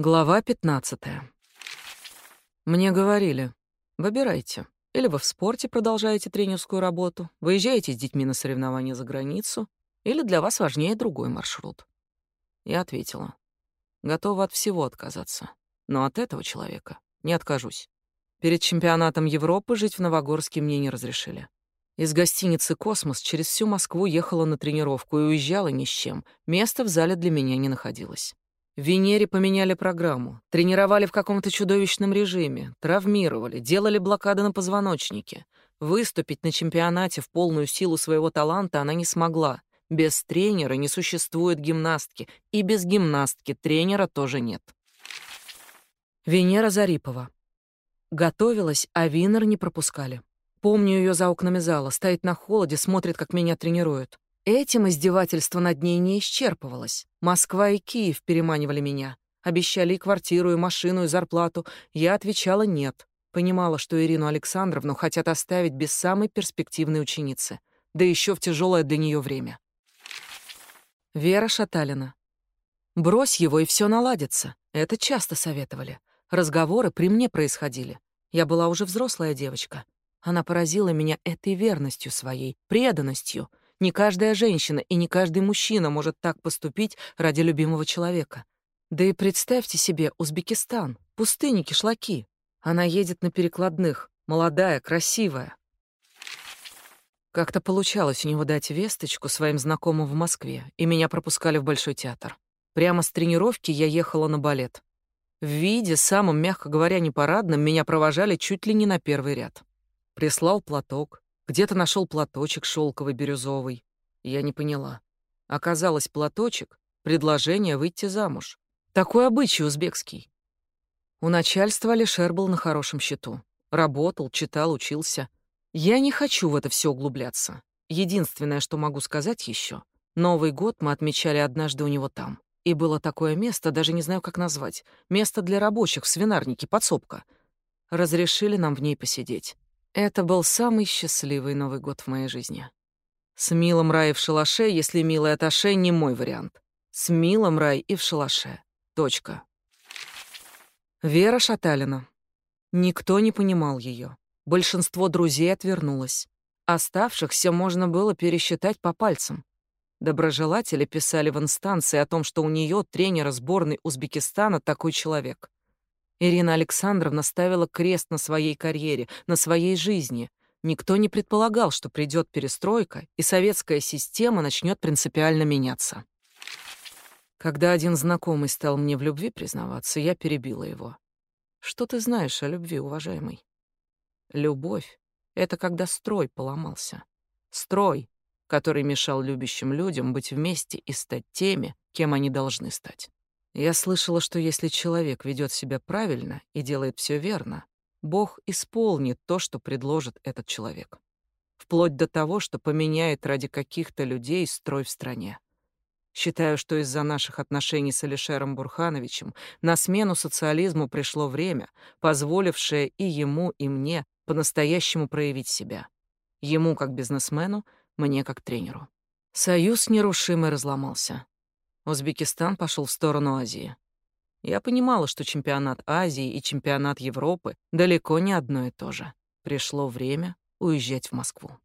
Глава 15. Мне говорили, выбирайте. Или вы в спорте продолжаете тренерскую работу, выезжаете с детьми на соревнования за границу, или для вас важнее другой маршрут. Я ответила, готова от всего отказаться, но от этого человека не откажусь. Перед чемпионатом Европы жить в Новогорске мне не разрешили. Из гостиницы «Космос» через всю Москву ехала на тренировку и уезжала ни с чем. Места в зале для меня не находилось. В Венере поменяли программу, тренировали в каком-то чудовищном режиме, травмировали, делали блокады на позвоночнике. Выступить на чемпионате в полную силу своего таланта она не смогла. Без тренера не существует гимнастки, и без гимнастки тренера тоже нет. Венера Зарипова. Готовилась, а Винер не пропускали. Помню ее за окнами зала, стоит на холоде, смотрит, как меня тренируют. Этим издевательство над ней не исчерпывалось. Москва и Киев переманивали меня. Обещали и квартиру, и машину, и зарплату. Я отвечала «нет». Понимала, что Ирину Александровну хотят оставить без самой перспективной ученицы. Да еще в тяжелое для нее время. Вера Шаталина. «Брось его, и все наладится». Это часто советовали. Разговоры при мне происходили. Я была уже взрослая девочка. Она поразила меня этой верностью своей, преданностью. Не каждая женщина и не каждый мужчина может так поступить ради любимого человека. Да и представьте себе Узбекистан, пустыни, кишлаки. Она едет на перекладных, молодая, красивая. Как-то получалось у него дать весточку своим знакомым в Москве, и меня пропускали в Большой театр. Прямо с тренировки я ехала на балет. В виде, самым, мягко говоря, непарадным, меня провожали чуть ли не на первый ряд. Прислал платок. Где-то нашел платочек шелковый бирюзовый. Я не поняла. Оказалось, платочек — предложение выйти замуж. Такой обычай узбекский. У начальства Алишер был на хорошем счету. Работал, читал, учился. Я не хочу в это все углубляться. Единственное, что могу сказать еще, Новый год мы отмечали однажды у него там. И было такое место, даже не знаю, как назвать. Место для рабочих в свинарнике, подсобка. Разрешили нам в ней посидеть. Это был самый счастливый Новый год в моей жизни. С милым рай в шалаше, если милый аташе, не мой вариант. С милым рай и в шалаше. Точка. Вера Шаталина. Никто не понимал ее. Большинство друзей отвернулось. Оставшихся можно было пересчитать по пальцам. Доброжелатели писали в инстанции о том, что у нее тренера сборной Узбекистана такой человек. Ирина Александровна ставила крест на своей карьере, на своей жизни. Никто не предполагал, что придет перестройка, и советская система начнет принципиально меняться. Когда один знакомый стал мне в любви признаваться, я перебила его. Что ты знаешь о любви, уважаемый? Любовь — это когда строй поломался. Строй, который мешал любящим людям быть вместе и стать теми, кем они должны стать. Я слышала, что если человек ведет себя правильно и делает все верно, Бог исполнит то, что предложит этот человек. Вплоть до того, что поменяет ради каких-то людей строй в стране. Считаю, что из-за наших отношений с Алишером Бурхановичем на смену социализму пришло время, позволившее и ему, и мне по-настоящему проявить себя. Ему как бизнесмену, мне как тренеру. Союз нерушимый разломался. Узбекистан пошел в сторону Азии. Я понимала, что чемпионат Азии и чемпионат Европы далеко не одно и то же. Пришло время уезжать в Москву.